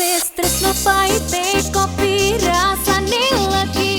wis tresno paite kopi rasane lagi yen